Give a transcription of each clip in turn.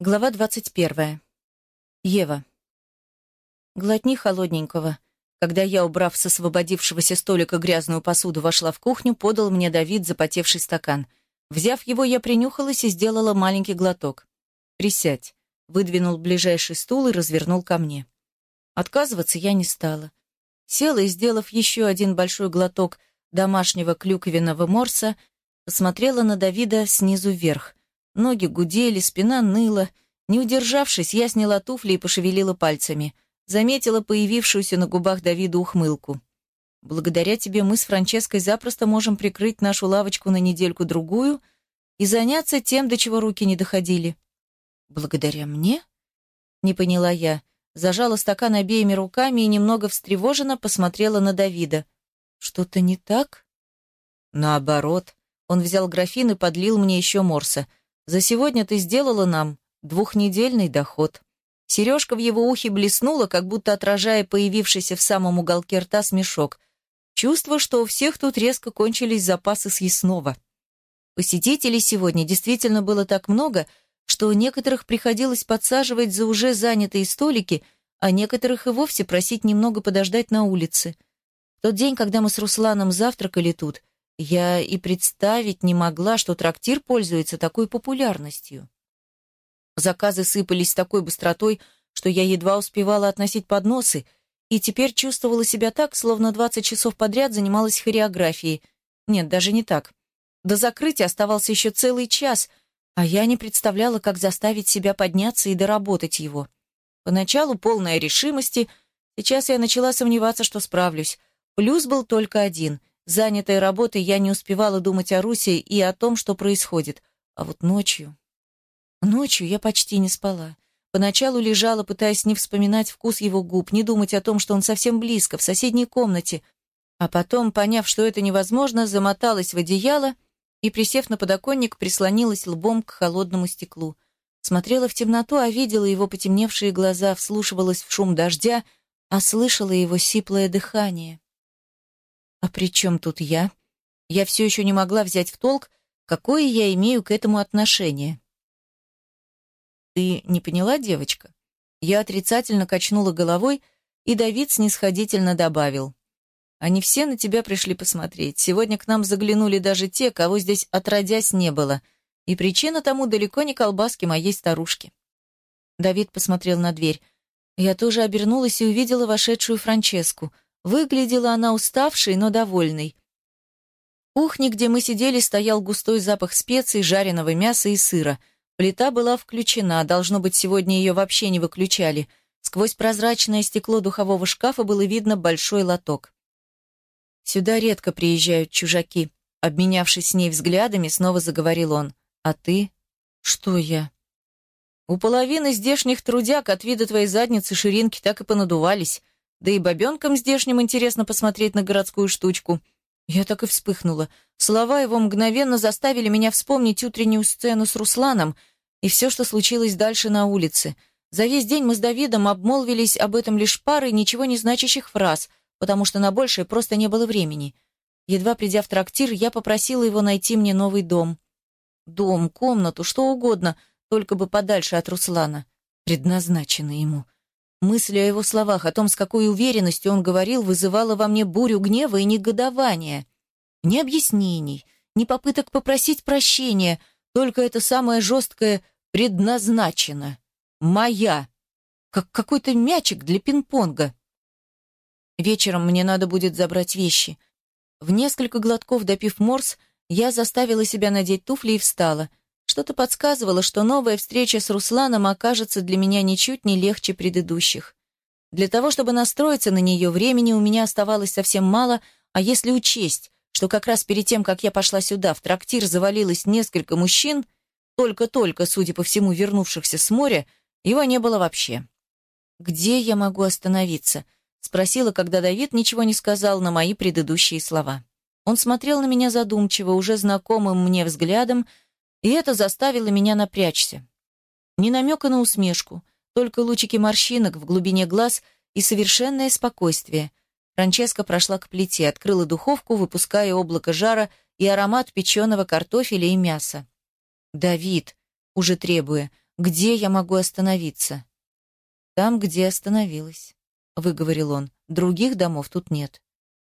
Глава двадцать первая. Ева. Глотни холодненького. Когда я, убрав с освободившегося столика грязную посуду, вошла в кухню, подал мне Давид запотевший стакан. Взяв его, я принюхалась и сделала маленький глоток. «Присядь», — выдвинул ближайший стул и развернул ко мне. Отказываться я не стала. Села и, сделав еще один большой глоток домашнего клюквенного морса, посмотрела на Давида снизу вверх — Ноги гудели, спина ныла. Не удержавшись, я сняла туфли и пошевелила пальцами. Заметила появившуюся на губах Давида ухмылку. «Благодаря тебе мы с Франческой запросто можем прикрыть нашу лавочку на недельку-другую и заняться тем, до чего руки не доходили». «Благодаря мне?» Не поняла я. Зажала стакан обеими руками и немного встревоженно посмотрела на Давида. «Что-то не так?» «Наоборот». Он взял графин и подлил мне еще морса – за сегодня ты сделала нам двухнедельный доход». Сережка в его ухе блеснула, как будто отражая появившийся в самом уголке рта смешок. Чувство, что у всех тут резко кончились запасы съестного. Посетителей сегодня действительно было так много, что некоторых приходилось подсаживать за уже занятые столики, а некоторых и вовсе просить немного подождать на улице. В тот день, когда мы с Русланом завтракали тут, я и представить не могла, что трактир пользуется такой популярностью. Заказы сыпались с такой быстротой, что я едва успевала относить подносы, и теперь чувствовала себя так, словно 20 часов подряд занималась хореографией. Нет, даже не так. До закрытия оставался еще целый час, а я не представляла, как заставить себя подняться и доработать его. Поначалу полная решимости, сейчас я начала сомневаться, что справлюсь. Плюс был только один — Занятая работой, я не успевала думать о Русе и о том, что происходит. А вот ночью... Ночью я почти не спала. Поначалу лежала, пытаясь не вспоминать вкус его губ, не думать о том, что он совсем близко, в соседней комнате. А потом, поняв, что это невозможно, замоталась в одеяло и, присев на подоконник, прислонилась лбом к холодному стеклу. Смотрела в темноту, а видела его потемневшие глаза, вслушивалась в шум дождя, а слышала его сиплое дыхание. А при чем тут я? Я все еще не могла взять в толк, какое я имею к этому отношение. Ты не поняла, девочка? Я отрицательно качнула головой, и Давид снисходительно добавил. Они все на тебя пришли посмотреть. Сегодня к нам заглянули даже те, кого здесь отродясь не было. И причина тому далеко не колбаски моей старушки. Давид посмотрел на дверь. Я тоже обернулась и увидела вошедшую Франческу — Выглядела она уставшей, но довольной. В где мы сидели, стоял густой запах специй, жареного мяса и сыра. Плита была включена, должно быть, сегодня ее вообще не выключали. Сквозь прозрачное стекло духового шкафа было видно большой лоток. «Сюда редко приезжают чужаки», — обменявшись с ней взглядами, снова заговорил он. «А ты?» «Что я?» «У половины здешних трудяг от вида твоей задницы ширинки так и понадувались. Да и бабенкам здешним интересно посмотреть на городскую штучку. Я так и вспыхнула. Слова его мгновенно заставили меня вспомнить утреннюю сцену с Русланом и все, что случилось дальше на улице. За весь день мы с Давидом обмолвились об этом лишь парой ничего не значащих фраз, потому что на большее просто не было времени. Едва придя в трактир, я попросила его найти мне новый дом. Дом, комнату, что угодно, только бы подальше от Руслана, предназначенный ему. Мысль о его словах, о том, с какой уверенностью он говорил, вызывала во мне бурю гнева и негодования. Ни объяснений, ни попыток попросить прощения, только это самое жесткое «предназначено». «Моя». Как какой-то мячик для пинг-понга. Вечером мне надо будет забрать вещи. В несколько глотков допив морс, я заставила себя надеть туфли и встала — что-то подсказывало, что новая встреча с Русланом окажется для меня ничуть не легче предыдущих. Для того, чтобы настроиться на нее, времени у меня оставалось совсем мало, а если учесть, что как раз перед тем, как я пошла сюда, в трактир завалилось несколько мужчин, только-только, судя по всему, вернувшихся с моря, его не было вообще. «Где я могу остановиться?» — спросила, когда Давид ничего не сказал на мои предыдущие слова. Он смотрел на меня задумчиво, уже знакомым мне взглядом, и это заставило меня напрячься. Ни намека на усмешку, только лучики морщинок в глубине глаз и совершенное спокойствие. Франческа прошла к плите, открыла духовку, выпуская облако жара и аромат печеного картофеля и мяса. «Давид», уже требуя, где я могу остановиться. Там, где остановилась, выговорил он. Других домов тут нет.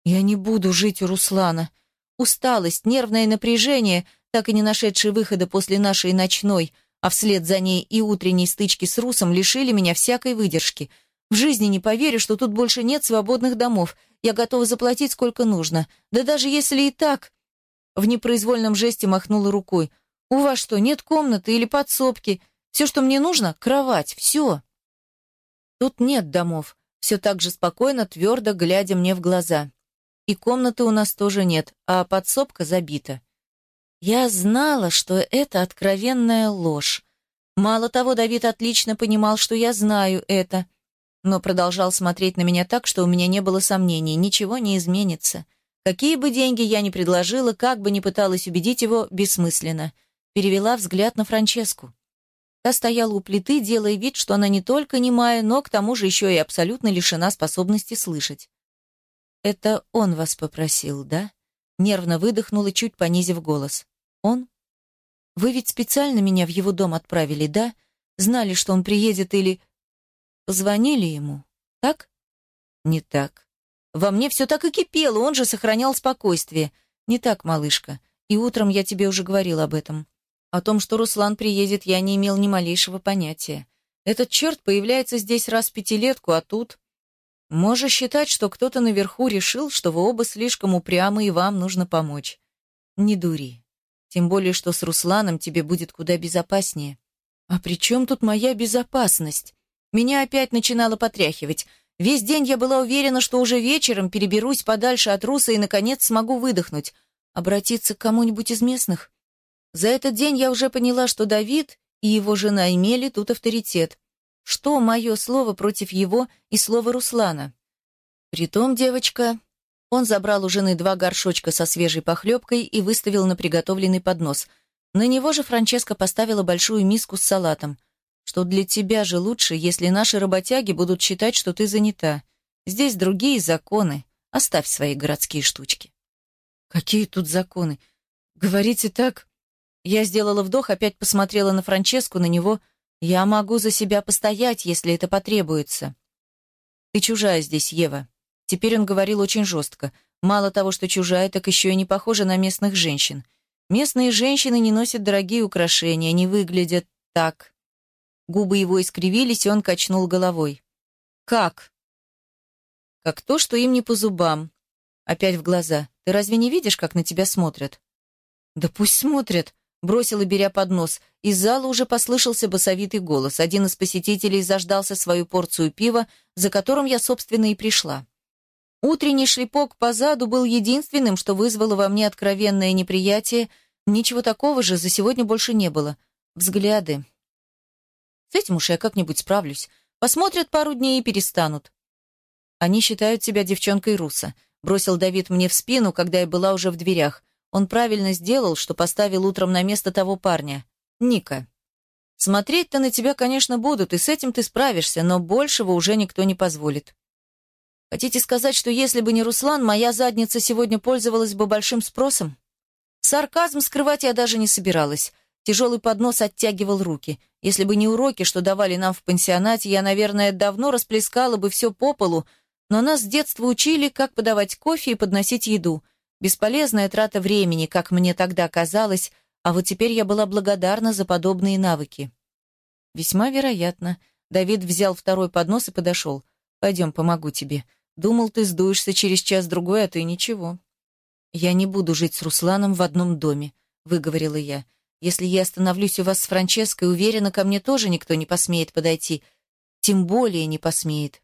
Я не буду жить у Руслана. Усталость, нервное напряжение, так и не нашедшие выхода после нашей ночной, а вслед за ней и утренней стычки с Русом лишили меня всякой выдержки. В жизни не поверю, что тут больше нет свободных домов. Я готова заплатить сколько нужно. Да даже если и так... В непроизвольном жесте махнула рукой. «У вас что, нет комнаты или подсобки? Все, что мне нужно — кровать, все». «Тут нет домов», все так же спокойно, твердо глядя мне в глаза. «И комнаты у нас тоже нет, а подсобка забита». Я знала, что это откровенная ложь. Мало того, Давид отлично понимал, что я знаю это, но продолжал смотреть на меня так, что у меня не было сомнений, ничего не изменится. Какие бы деньги я ни предложила, как бы ни пыталась убедить его, бессмысленно. Перевела взгляд на Франческу. Та стояла у плиты, делая вид, что она не только немая, но к тому же еще и абсолютно лишена способности слышать. «Это он вас попросил, да?» Нервно выдохнула, чуть понизив голос. «Он? Вы ведь специально меня в его дом отправили, да? Знали, что он приедет или...» Позвонили ему, так? Не так. Во мне все так и кипело, он же сохранял спокойствие. Не так, малышка. И утром я тебе уже говорил об этом. О том, что Руслан приедет, я не имел ни малейшего понятия. Этот черт появляется здесь раз в пятилетку, а тут... Можешь считать, что кто-то наверху решил, что вы оба слишком упрямы и вам нужно помочь. Не дури. Тем более, что с Русланом тебе будет куда безопаснее. А при чем тут моя безопасность? Меня опять начинало потряхивать. Весь день я была уверена, что уже вечером переберусь подальше от Руса и, наконец, смогу выдохнуть. Обратиться к кому-нибудь из местных? За этот день я уже поняла, что Давид и его жена имели тут авторитет. Что мое слово против его и слова Руслана? Притом, девочка... Он забрал у жены два горшочка со свежей похлебкой и выставил на приготовленный поднос. На него же Франческа поставила большую миску с салатом что для тебя же лучше, если наши работяги будут считать, что ты занята. Здесь другие законы. Оставь свои городские штучки. Какие тут законы? Говорите так? Я сделала вдох, опять посмотрела на Франческу, на него. Я могу за себя постоять, если это потребуется. Ты чужая здесь, Ева. Теперь он говорил очень жестко. Мало того, что чужая, так еще и не похожа на местных женщин. Местные женщины не носят дорогие украшения, не выглядят так. Губы его искривились, и он качнул головой. «Как?» «Как то, что им не по зубам». Опять в глаза. «Ты разве не видишь, как на тебя смотрят?» «Да пусть смотрят», — бросила, беря поднос. Из зала уже послышался басовитый голос. Один из посетителей заждался свою порцию пива, за которым я, собственно, и пришла. Утренний шлепок по заду был единственным, что вызвало во мне откровенное неприятие. Ничего такого же за сегодня больше не было. Взгляды, с этим уж я как-нибудь справлюсь. Посмотрят пару дней и перестанут. Они считают себя девчонкой Руса. Бросил Давид мне в спину, когда я была уже в дверях. Он правильно сделал, что поставил утром на место того парня. Ника. Смотреть-то на тебя, конечно, будут, и с этим ты справишься, но большего уже никто не позволит. Хотите сказать, что если бы не Руслан, моя задница сегодня пользовалась бы большим спросом? Сарказм скрывать я даже не собиралась. Тяжелый поднос оттягивал руки. Если бы не уроки, что давали нам в пансионате, я, наверное, давно расплескала бы все по полу, но нас с детства учили, как подавать кофе и подносить еду. Бесполезная трата времени, как мне тогда казалось, а вот теперь я была благодарна за подобные навыки. Весьма вероятно. Давид взял второй поднос и подошел. «Пойдем, помогу тебе. Думал, ты сдуешься через час-другой, а ты ничего». «Я не буду жить с Русланом в одном доме», — выговорила я. Если я остановлюсь у вас с Франческой, уверена, ко мне тоже никто не посмеет подойти. Тем более не посмеет.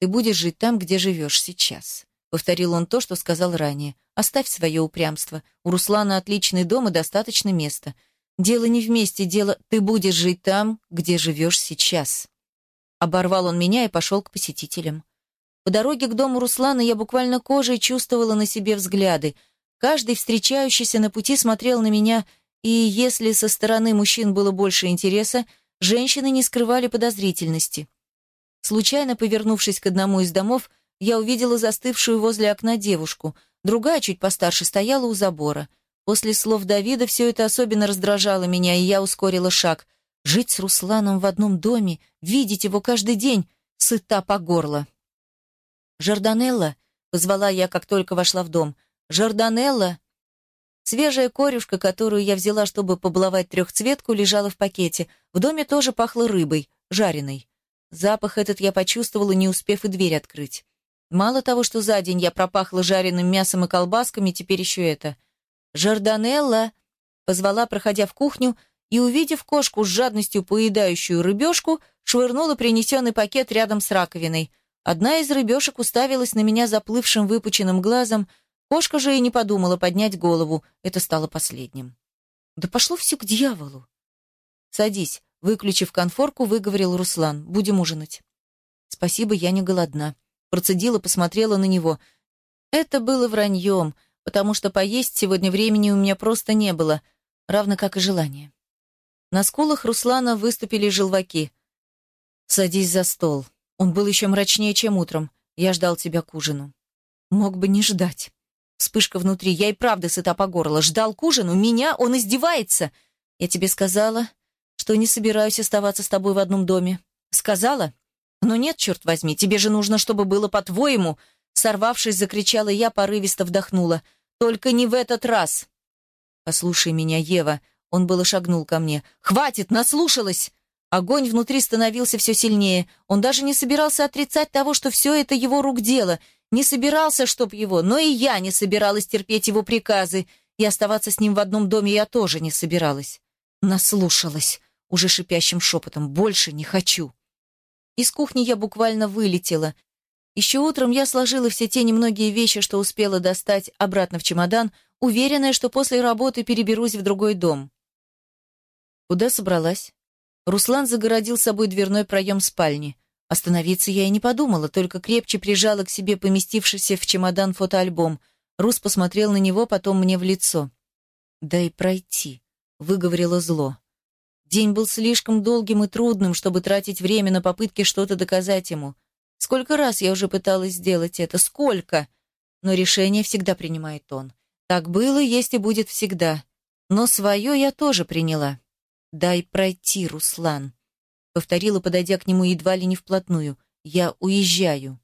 Ты будешь жить там, где живешь сейчас. Повторил он то, что сказал ранее. Оставь свое упрямство. У Руслана отличный дом и достаточно места. Дело не вместе, дело... Ты будешь жить там, где живешь сейчас. Оборвал он меня и пошел к посетителям. По дороге к дому Руслана я буквально кожей чувствовала на себе взгляды. Каждый встречающийся на пути смотрел на меня и если со стороны мужчин было больше интереса, женщины не скрывали подозрительности. Случайно повернувшись к одному из домов, я увидела застывшую возле окна девушку. Другая, чуть постарше, стояла у забора. После слов Давида все это особенно раздражало меня, и я ускорила шаг. Жить с Русланом в одном доме, видеть его каждый день, сыта по горло. «Жорданелла», — позвала я, как только вошла в дом. «Жорданелла!» Свежая корюшка, которую я взяла, чтобы поблавать трехцветку, лежала в пакете. В доме тоже пахло рыбой, жареной. Запах этот я почувствовала, не успев и дверь открыть. Мало того, что за день я пропахла жареным мясом и колбасками, теперь еще это. «Жорданелла!» — позвала, проходя в кухню, и, увидев кошку с жадностью поедающую рыбешку, швырнула принесенный пакет рядом с раковиной. Одна из рыбешек уставилась на меня заплывшим выпученным глазом, кошка же и не подумала поднять голову, это стало последним. «Да пошло все к дьяволу!» «Садись», — выключив конфорку, выговорил Руслан, «будем ужинать». «Спасибо, я не голодна». Процедила, посмотрела на него. Это было враньем, потому что поесть сегодня времени у меня просто не было, равно как и желания. На скулах Руслана выступили желваки. «Садись за стол. Он был еще мрачнее, чем утром. Я ждал тебя к ужину». «Мог бы не ждать». Вспышка внутри. Я и правда сыта по горло. Ждал к ужину. Меня он издевается. Я тебе сказала, что не собираюсь оставаться с тобой в одном доме. Сказала? Но нет, черт возьми, тебе же нужно, чтобы было по-твоему. Сорвавшись, закричала я, порывисто вдохнула. Только не в этот раз. Послушай меня, Ева. Он было шагнул ко мне. «Хватит! Наслушалась!» Огонь внутри становился все сильнее. Он даже не собирался отрицать того, что все это его рук дело. Не собирался, чтоб его, но и я не собиралась терпеть его приказы. И оставаться с ним в одном доме я тоже не собиралась. Наслушалась, уже шипящим шепотом. «Больше не хочу!» Из кухни я буквально вылетела. Еще утром я сложила все те немногие вещи, что успела достать, обратно в чемодан, уверенная, что после работы переберусь в другой дом. Куда собралась? Руслан загородил собой дверной проем спальни. Остановиться я и не подумала, только крепче прижала к себе поместившийся в чемодан фотоальбом. Рус посмотрел на него, потом мне в лицо. «Дай пройти», — выговорила зло. День был слишком долгим и трудным, чтобы тратить время на попытки что-то доказать ему. Сколько раз я уже пыталась сделать это? Сколько? Но решение всегда принимает он. Так было, есть и будет всегда. Но свое я тоже приняла. «Дай пройти, Руслан», — повторила, подойдя к нему едва ли не вплотную. «Я уезжаю».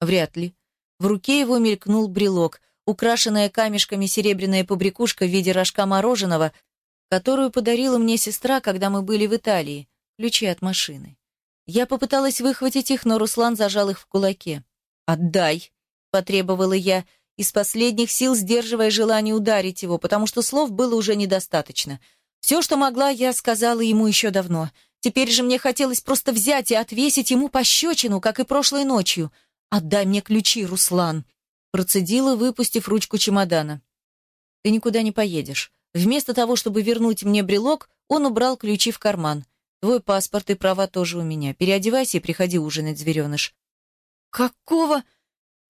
Вряд ли. В руке его мелькнул брелок, украшенная камешками серебряная побрякушка в виде рожка мороженого, которую подарила мне сестра, когда мы были в Италии, ключи от машины. Я попыталась выхватить их, но Руслан зажал их в кулаке. «Отдай!» — потребовала я, из последних сил сдерживая желание ударить его, потому что слов было уже недостаточно — все, что могла, я сказала ему еще давно. Теперь же мне хотелось просто взять и отвесить ему пощечину, как и прошлой ночью. «Отдай мне ключи, Руслан!» Процедила, выпустив ручку чемодана. «Ты никуда не поедешь. Вместо того, чтобы вернуть мне брелок, он убрал ключи в карман. Твой паспорт и права тоже у меня. Переодевайся и приходи ужинать, звереныш». «Какого?»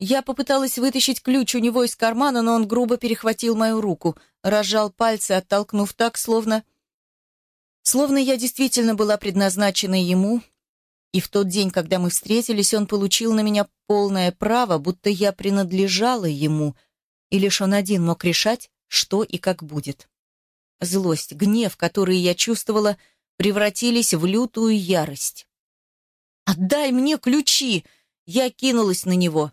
Я попыталась вытащить ключ у него из кармана, но он грубо перехватил мою руку, разжал пальцы, оттолкнув так, словно... Словно я действительно была предназначена ему, и в тот день, когда мы встретились, он получил на меня полное право, будто я принадлежала ему, и лишь он один мог решать, что и как будет. Злость, гнев, которые я чувствовала, превратились в лютую ярость. «Отдай мне ключи!» Я кинулась на него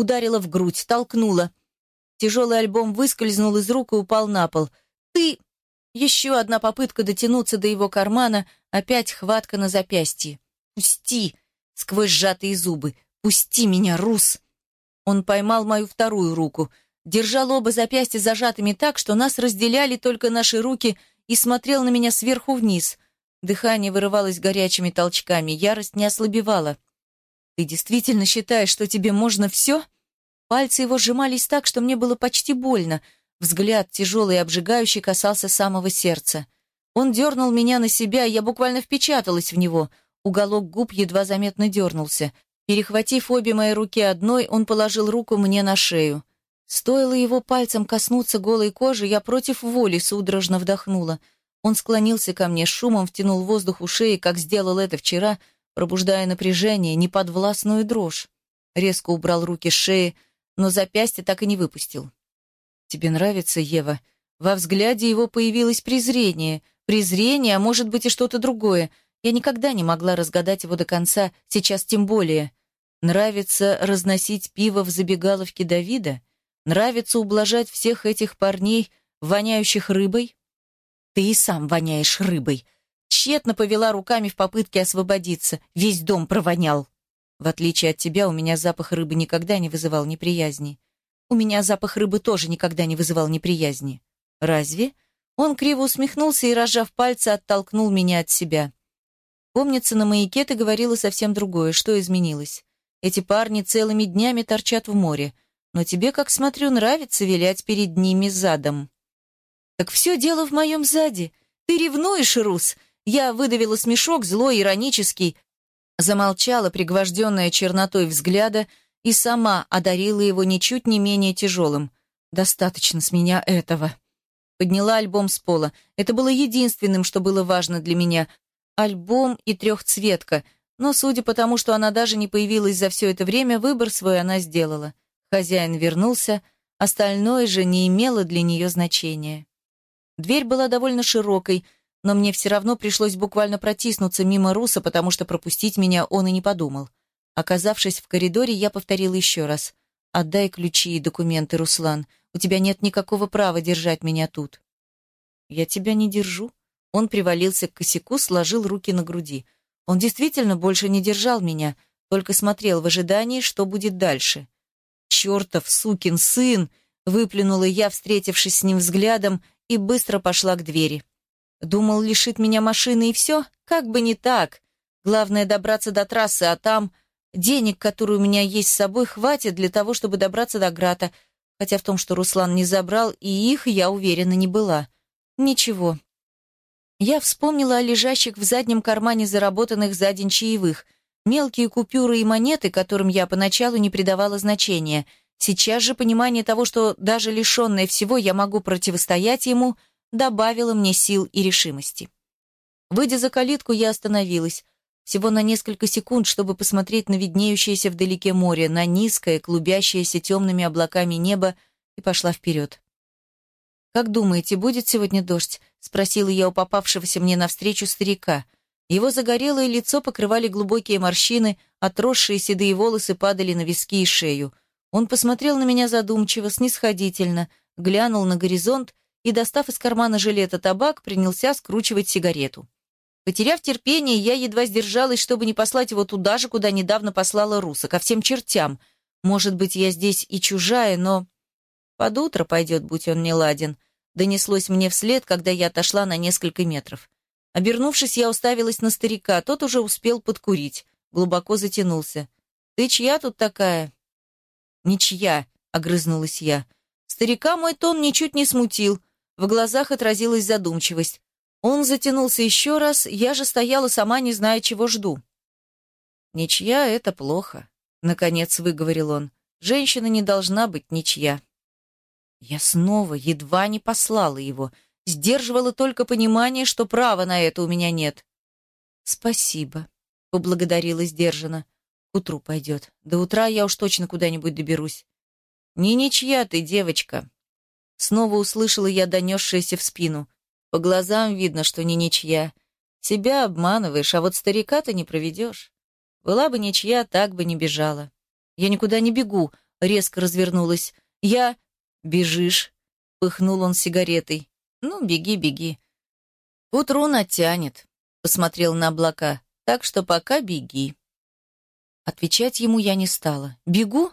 ударила в грудь, толкнула. Тяжелый альбом выскользнул из рук и упал на пол. «Ты...» Еще одна попытка дотянуться до его кармана, опять хватка на запястье. «Пусти!» — сквозь сжатые зубы. «Пусти меня, Рус!» Он поймал мою вторую руку, держал оба запястья зажатыми так, что нас разделяли только наши руки, и смотрел на меня сверху вниз. Дыхание вырывалось горячими толчками, ярость не ослабевала. «Ты действительно считаешь, что тебе можно все?» Пальцы его сжимались так, что мне было почти больно. Взгляд, тяжелый и обжигающий, касался самого сердца. Он дернул меня на себя, и я буквально впечаталась в него. Уголок губ едва заметно дернулся. Перехватив обе мои руки одной, он положил руку мне на шею. Стоило его пальцем коснуться голой кожи, я против воли судорожно вдохнула. Он склонился ко мне, шумом втянул воздух у шеи, как сделал это вчера, пробуждая напряжение, неподвластную дрожь. Резко убрал руки с шеи, но запястье так и не выпустил. «Тебе нравится, Ева?» Во взгляде его появилось презрение, презрение, а может быть и что-то другое. Я никогда не могла разгадать его до конца, сейчас тем более. Нравится разносить пиво в забегаловке Давида? Нравится ублажать всех этих парней, воняющих рыбой? Ты и сам воняешь рыбой. Тщетно повела руками в попытке освободиться. Весь дом провонял. В отличие от тебя, у меня запах рыбы никогда не вызывал неприязни. У меня запах рыбы тоже никогда не вызывал неприязни. Разве? Он криво усмехнулся и, разжав пальцы, оттолкнул меня от себя. Помнится, на маяке ты говорила совсем другое. Что изменилось? Эти парни целыми днями торчат в море. Но тебе, как смотрю, нравится вилять перед ними задом. Так все дело в моем заде. Ты ревнуешь, Рус? Я выдавила смешок, злой, иронический, замолчала, пригвожденная чернотой взгляда, и сама одарила его ничуть не менее тяжелым. «Достаточно с меня этого». Подняла альбом с пола. Это было единственным, что было важно для меня. Альбом и трехцветка, но, судя по тому, что она даже не появилась за все это время, выбор свой она сделала. Хозяин вернулся, остальное же не имело для нее значения. Дверь была довольно широкой, но мне все равно пришлось буквально протиснуться мимо Руса, потому что пропустить меня он и не подумал. Оказавшись в коридоре, я повторила еще раз. «Отдай ключи и документы, Руслан. У тебя нет никакого права держать меня тут». «Я тебя не держу». Он привалился к косяку, сложил руки на груди. Он действительно больше не держал меня, только смотрел в ожидании, что будет дальше. «Чертов сукин сын!» — выплюнула я, встретившись с ним взглядом, и быстро пошла к двери. Думал, лишит меня машины и все? Как бы не так. Главное добраться до трассы, а там денег, которые у меня есть с собой, хватит для того, чтобы добраться до Грата, хотя в том, что Руслан не забрал, и их, я уверена, не была. Ничего. Я вспомнила о лежащих в заднем кармане заработанных за день чаевых, мелкие купюры и монеты, которым я поначалу не придавала значения. Сейчас же понимание того, что даже лишенная всего я могу противостоять ему – добавило мне сил и решимости. Выйдя за калитку, я остановилась. Всего на несколько секунд, чтобы посмотреть на виднеющееся вдалеке море, на низкое, клубящееся темными облаками небо, и пошла вперед. «Как думаете, будет сегодня дождь?» — спросила я у попавшегося мне навстречу старика. Его загорелое лицо покрывали глубокие морщины, отросшие седые волосы падали на виски и шею. Он посмотрел на меня задумчиво, снисходительно, глянул на горизонт и, достав из кармана жилета табак, принялся скручивать сигарету. Потеряв терпение, я едва сдержалась, чтобы не послать его туда же, куда недавно послала Руса, ко всем чертям. Может быть, я здесь и чужая, но... Под утро пойдет, будь он не ладен. Донеслось мне вслед, когда я отошла на несколько метров. Обернувшись, я уставилась на старика, тот уже успел подкурить, глубоко затянулся. «Ты чья тут такая?» «Ничья», — огрызнулась я. Старика мой тон ничуть не смутил, в глазах отразилась задумчивость. Он затянулся еще раз, я же стояла сама, не зная, чего жду. «Ничья — это плохо», — наконец выговорил он. «Женщина не должна быть ничья». Я снова едва не послала его, сдерживала только понимание, что права на это у меня нет. «Спасибо», — поблагодарила сдержанно. «К утру пойдет. До утра я уж точно куда-нибудь доберусь». «Не ничья ты, девочка», Снова услышала я донесшееся в спину. По глазам видно, что не ничья. Себя обманываешь, а вот старика ты не проведешь. Была бы ничья, так бы не бежала. Я никуда не бегу, резко развернулась. Я... Бежишь, пыхнул он сигаретой. Ну, беги, беги. Утру натянет, посмотрел на облака. Так что пока беги. Отвечать ему я не стала. Бегу?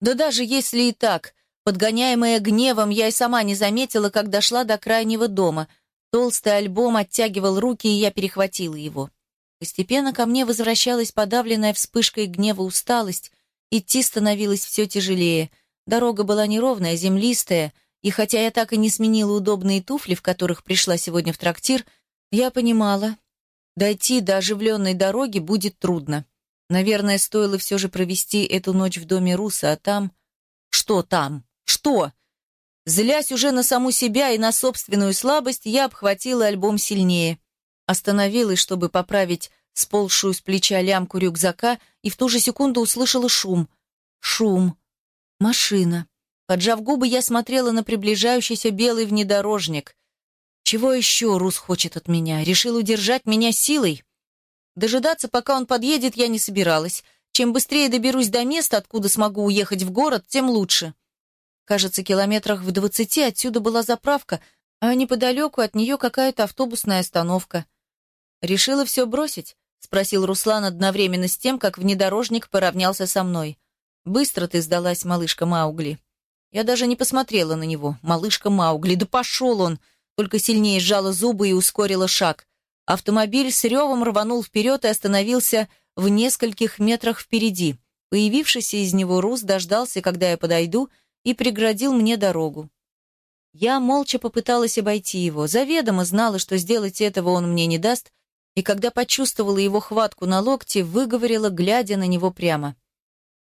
Да даже если и так, Подгоняемая гневом, я и сама не заметила, как дошла до крайнего дома. Толстый альбом оттягивал руки, и я перехватила его. Постепенно ко мне возвращалась подавленная вспышкой гнева усталость, идти становилось все тяжелее. Дорога была неровная, землистая, и хотя я так и не сменила удобные туфли, в которых пришла сегодня в трактир, я понимала, дойти до оживленной дороги будет трудно. Наверное, стоило все же провести эту ночь в доме Руса, а там... Что там? Что? Злясь уже на саму себя и на собственную слабость, я обхватила альбом сильнее. Остановилась, чтобы поправить сползшую с плеча лямку рюкзака, и в ту же секунду услышала шум. Шум. Машина. Поджав губы, я смотрела на приближающийся белый внедорожник. Чего еще Рус хочет от меня? Решил удержать меня силой? Дожидаться, пока он подъедет, я не собиралась. Чем быстрее доберусь до места, откуда смогу уехать в город, тем лучше. Кажется, километрах в двадцати отсюда была заправка, а неподалеку от нее какая-то автобусная остановка. «Решила все бросить?» — спросил Руслан одновременно с тем, как внедорожник поравнялся со мной. «Быстро ты сдалась, малышка Маугли». Я даже не посмотрела на него. Малышка Маугли, да пошел он! Только сильнее сжала зубы и ускорила шаг. Автомобиль с ревом рванул вперед и остановился в нескольких метрах впереди. Появившийся из него Рус дождался, когда я подойду, и преградил мне дорогу. Я молча попыталась обойти его, заведомо знала, что сделать этого он мне не даст, и когда почувствовала его хватку на локте, выговорила, глядя на него прямо.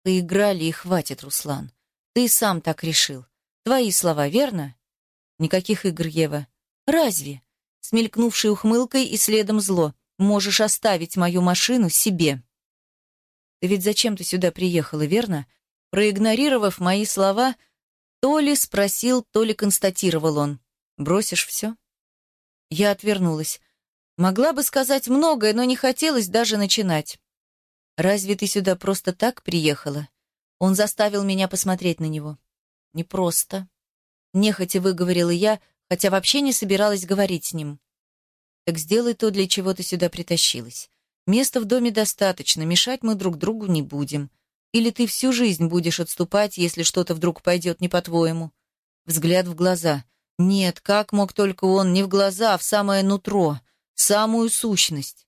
«Поиграли и хватит, Руслан. Ты сам так решил. Твои слова, верно?» «Никаких игр, Ева». «Разве?» Смелькнувшей ухмылкой и следом зло. «Можешь оставить мою машину себе». «Ты ведь зачем-то сюда приехала, верно?» Проигнорировав мои слова, то ли спросил, то ли констатировал он. «Бросишь все?» Я отвернулась. Могла бы сказать многое, но не хотелось даже начинать. «Разве ты сюда просто так приехала?» Он заставил меня посмотреть на него. «Не просто». Нехотя выговорила я, хотя вообще не собиралась говорить с ним. «Так сделай то, для чего ты сюда притащилась. Места в доме достаточно, мешать мы друг другу не будем. Или ты всю жизнь будешь отступать, если что-то вдруг пойдет не по-твоему? Взгляд в глаза. Нет, как мог только он, не в глаза, а в самое нутро, самую сущность.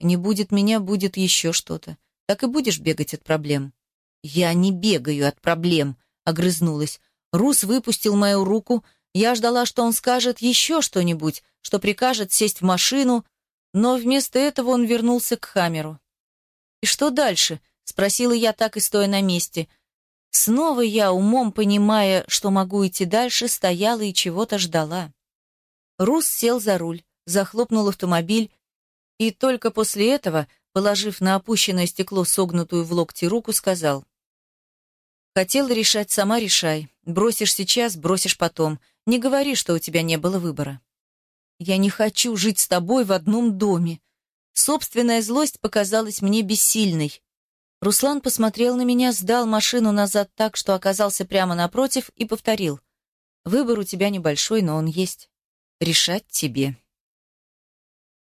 Не будет меня, будет еще что-то. Так и будешь бегать от проблем. Я не бегаю от проблем, огрызнулась. Рус выпустил мою руку. Я ждала, что он скажет еще что-нибудь, что прикажет сесть в машину, но вместо этого он вернулся к Хамеру. И что дальше? — спросила я так и стоя на месте. Снова я, умом понимая, что могу идти дальше, стояла и чего-то ждала. Рус сел за руль, захлопнул автомобиль, и только после этого, положив на опущенное стекло согнутую в локте руку, сказал. «Хотела решать, сама решай. Бросишь сейчас, бросишь потом. Не говори, что у тебя не было выбора». «Я не хочу жить с тобой в одном доме». Собственная злость показалась мне бессильной. Руслан посмотрел на меня, сдал машину назад так, что оказался прямо напротив, и повторил. «Выбор у тебя небольшой, но он есть. Решать тебе».